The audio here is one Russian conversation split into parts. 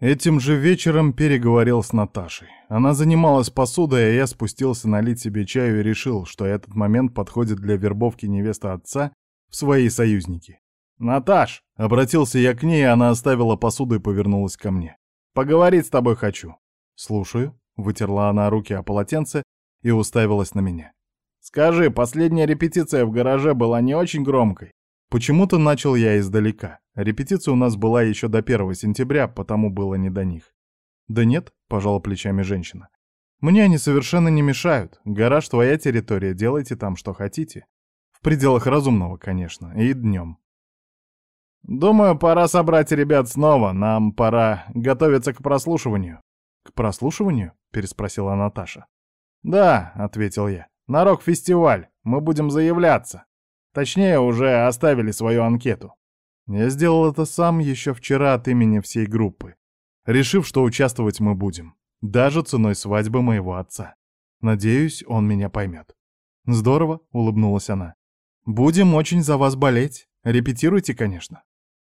Этим же вечером переговорил с Наташей. Она занималась посудой, а я спустился налить себе чаю и решил, что этот момент подходит для вербовки невесты отца в свои союзники. «Наташ!» — обратился я к ней, она оставила посуду и повернулась ко мне. «Поговорить с тобой хочу». «Слушаю», — вытерла она руки о полотенце и уставилась на меня. «Скажи, последняя репетиция в гараже была не очень громкой?» Почему-то начал я издалека. Репетиция у нас была еще до 1 сентября, потому было не до них. «Да нет», — пожала плечами женщина. «Мне они совершенно не мешают. Гараж — твоя территория, делайте там, что хотите. В пределах разумного, конечно, и днем». «Думаю, пора собрать ребят снова. Нам пора готовиться к прослушиванию». «К прослушиванию?» — переспросила Наташа. «Да», — ответил я. «На рок-фестиваль. Мы будем заявляться». Точнее, уже оставили свою анкету. Я сделал это сам еще вчера от имени всей группы, решив, что участвовать мы будем, даже ценой свадьбы моего отца. Надеюсь, он меня поймет. Здорово, улыбнулась она. Будем очень за вас болеть. Репетируйте, конечно.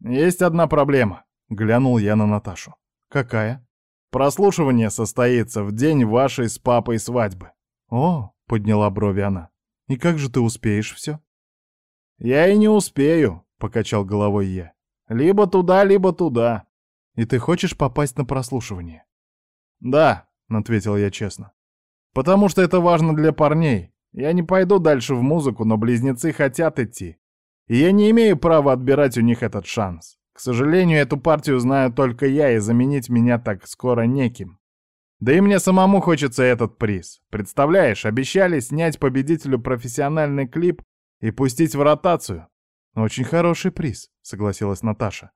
Есть одна проблема, глянул я на Наташу. Какая? Прослушивание состоится в день вашей с папой свадьбы. О, подняла брови она. И как же ты успеешь все? «Я и не успею», — покачал головой я. «Либо туда, либо туда». «И ты хочешь попасть на прослушивание?» «Да», — ответил я честно. «Потому что это важно для парней. Я не пойду дальше в музыку, но близнецы хотят идти. И я не имею права отбирать у них этот шанс. К сожалению, эту партию знаю только я, и заменить меня так скоро неким. Да и мне самому хочется этот приз. Представляешь, обещали снять победителю профессиональный клип и пустить в ротацию. Очень хороший приз, согласилась Наташа.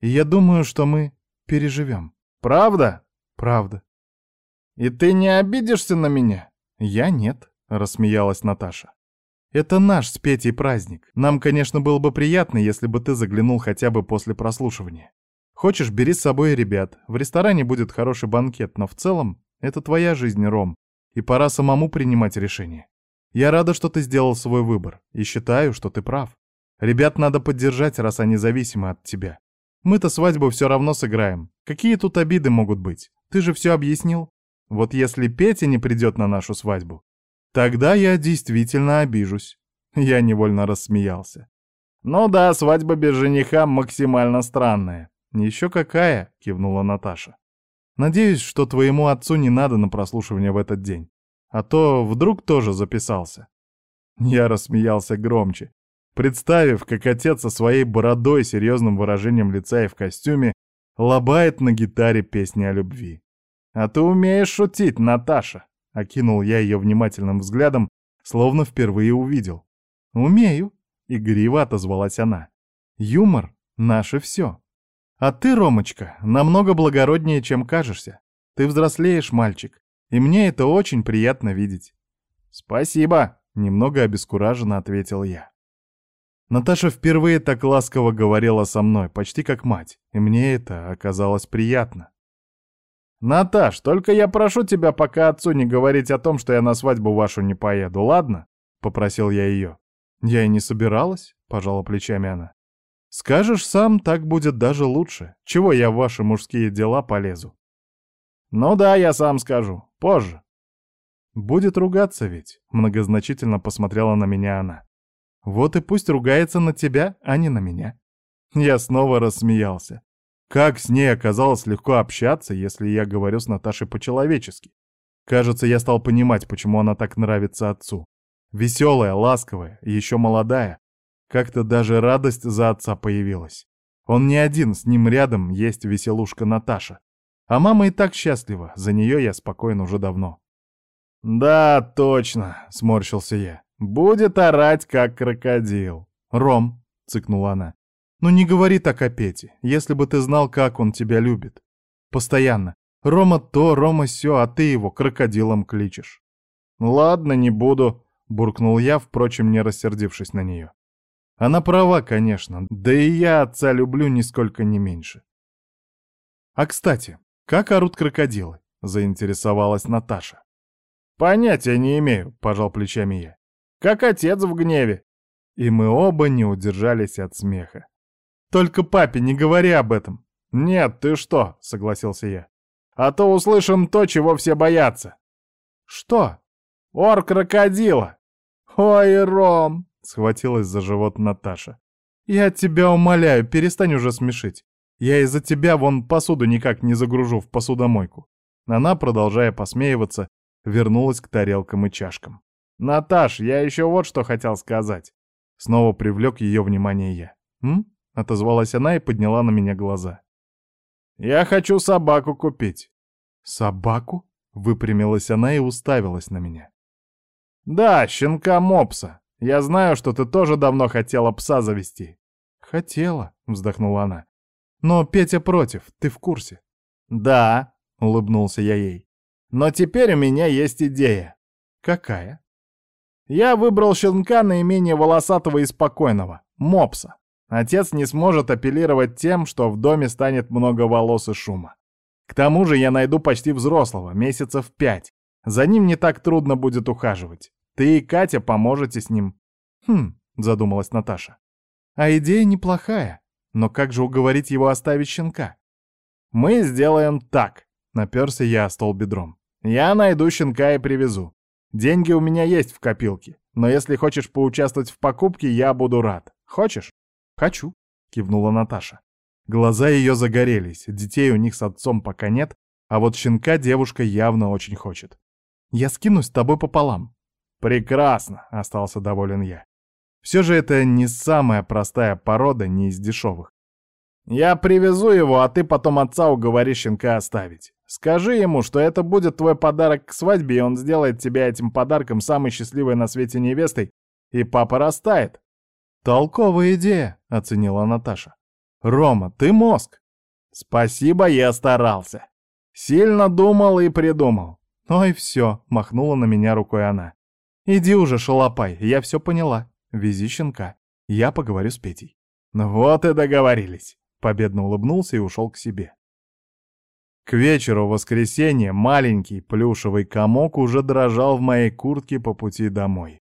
И я думаю, что мы переживем. Правда? Правда. И ты не обидишься на меня? Я нет, рассмеялась Наташа. Это наш с Петей праздник. Нам, конечно, было бы приятно, если бы ты заглянул хотя бы после прослушивания. Хочешь, бери с собой ребят. В ресторане будет хороший банкет, но в целом это твоя жизнь, Ром, и пора самому принимать решение. Я рада, что ты сделал свой выбор, и считаю, что ты прав. Ребят надо поддержать, раз они зависимы от тебя. Мы-то свадьбу все равно сыграем. Какие тут обиды могут быть? Ты же все объяснил. Вот если Петя не придет на нашу свадьбу, тогда я действительно обижусь. Я невольно рассмеялся. Ну да, свадьба без жениха максимально странная. Еще какая, кивнула Наташа. Надеюсь, что твоему отцу не надо на прослушивание в этот день. А то вдруг тоже записался. Я рассмеялся громче, представив, как отец со своей бородой, серьезным выражением лица и в костюме лобает на гитаре песни о любви. «А ты умеешь шутить, Наташа!» — окинул я ее внимательным взглядом, словно впервые увидел. «Умею», — игриво отозвалась она. «Юмор — наше все. А ты, Ромочка, намного благороднее, чем кажешься. Ты взрослеешь, мальчик. И мне это очень приятно видеть. Спасибо, немного обескураженно ответил я. Наташа впервые так ласково говорила со мной, почти как мать, и мне это оказалось приятно. «Наташ, только я прошу тебя пока отцу не говорить о том, что я на свадьбу вашу не поеду, ладно?» — попросил я ее. «Я и не собиралась», — пожала плечами она. «Скажешь сам, так будет даже лучше. Чего я в ваши мужские дела полезу?» «Ну да, я сам скажу. Позже». «Будет ругаться ведь», — многозначительно посмотрела на меня она. «Вот и пусть ругается на тебя, а не на меня». Я снова рассмеялся. Как с ней оказалось легко общаться, если я говорю с Наташей по-человечески? Кажется, я стал понимать, почему она так нравится отцу. Веселая, ласковая, еще молодая. Как-то даже радость за отца появилась. Он не один, с ним рядом есть веселушка Наташа. А мама и так счастлива, за нее я спокоен уже давно. «Да, точно», — сморщился я. «Будет орать, как крокодил». «Ром», — цыкнула она, — «ну не говори так о Пете, если бы ты знал, как он тебя любит. Постоянно. Рома то, Рома сё, а ты его крокодилом кличешь». «Ладно, не буду», — буркнул я, впрочем, не рассердившись на нее. Она права, конечно, да и я отца люблю нисколько не меньше. А кстати, «Как орут крокодилы?» — заинтересовалась Наташа. «Понятия не имею», — пожал плечами я. «Как отец в гневе». И мы оба не удержались от смеха. «Только папе не говори об этом». «Нет, ты что?» — согласился я. «А то услышим то, чего все боятся». «Что?» «Ор крокодила!» «Ой, Ром!» — схватилась за живот Наташа. «Я тебя умоляю, перестань уже смешить. Я из-за тебя вон посуду никак не загружу в посудомойку». Она, продолжая посмеиваться, вернулась к тарелкам и чашкам. «Наташ, я еще вот что хотел сказать». Снова привлек ее внимание я. «М?» — отозвалась она и подняла на меня глаза. «Я хочу собаку купить». «Собаку?» — выпрямилась она и уставилась на меня. «Да, щенка мопса. Я знаю, что ты тоже давно хотела пса завести». «Хотела», — вздохнула она. «Но Петя против, ты в курсе?» «Да», — улыбнулся я ей. «Но теперь у меня есть идея». «Какая?» «Я выбрал щенка наименее волосатого и спокойного, мопса. Отец не сможет апеллировать тем, что в доме станет много волос и шума. К тому же я найду почти взрослого, месяцев пять, за ним не так трудно будет ухаживать. Ты и Катя поможете с ним. Хм, задумалась Наташа. А идея неплохая. Но как же уговорить его оставить щенка? Мы сделаем так. Наперся я о стол бедром. Я найду щенка и привезу. Деньги у меня есть в копилке. Но если хочешь поучаствовать в покупке, я буду рад. Хочешь? Хочу, кивнула Наташа. Глаза ее загорелись. Детей у них с отцом пока нет, а вот щенка девушка явно очень хочет. Я скинусь с тобой пополам». «Прекрасно», — остался доволен я. Все же это не самая простая порода, не из дешевых. «Я привезу его, а ты потом отца уговори щенка оставить. Скажи ему, что это будет твой подарок к свадьбе, и он сделает тебя этим подарком самой счастливой на свете невестой, и папа растает». «Толковая идея», — оценила Наташа. «Рома, ты мозг». «Спасибо, я старался. Сильно думал и придумал. «Ой, все», — махнула на меня рукой она. «Иди уже, шалопай, я все поняла. Вези щенка. Я поговорю с Петей». «Ну вот и договорились», — победно улыбнулся и ушел к себе. К вечеру воскресенья маленький плюшевый комок уже дрожал в моей куртке по пути домой.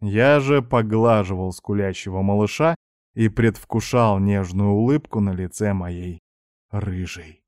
Я же поглаживал скулящего малыша и предвкушал нежную улыбку на лице моей рыжей.